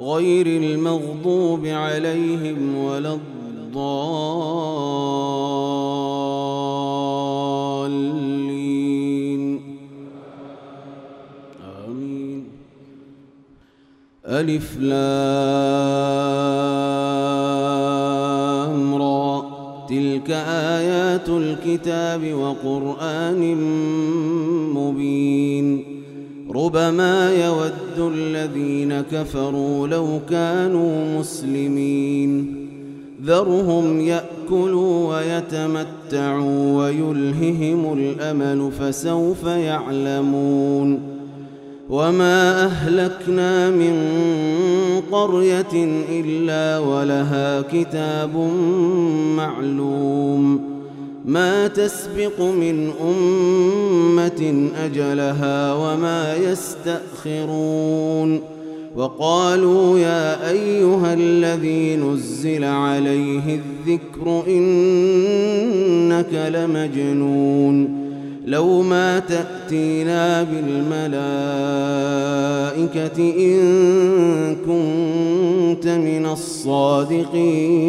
غير المغضوب عليهم ولا الضالين. آمين. ألف لام را. تلك آيات الكتاب وقرآن مبين. ربما يود الذين كفروا لو كانوا مسلمين. ذرهم يأكلوا ويتمتعوا ويلههم الأمل فسوف يعلمون. وما أهلكنا من قرية إلا ولها كتاب معلوم. ما تسبق من أمة أجلها وما يستأخرون وقالوا يا أيها الذي نزل عليه الذكر إنك لمجنون لو ما تأتينا بالملائكة إن كنت من الصادقين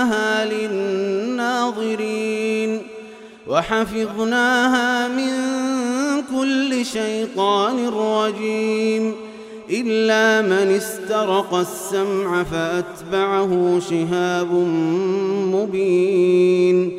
وزيناها للناظرين وحفظناها من كل شيطان رجيم إلا من استرق السمع فأتبعه شهاب مبين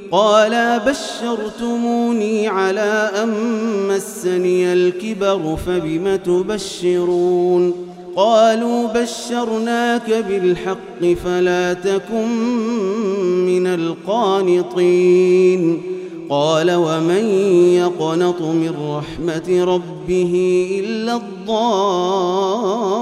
قال بشرتموني على أن مسني الكبر فبم تبشرون قالوا بشرناك بالحق فلا تكن من القانطين قال ومن يقنط من رحمة ربه إلا الضالون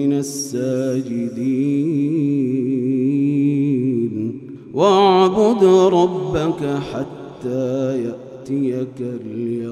الساجدين. واعبد ربك حتى يأتيك اليقين.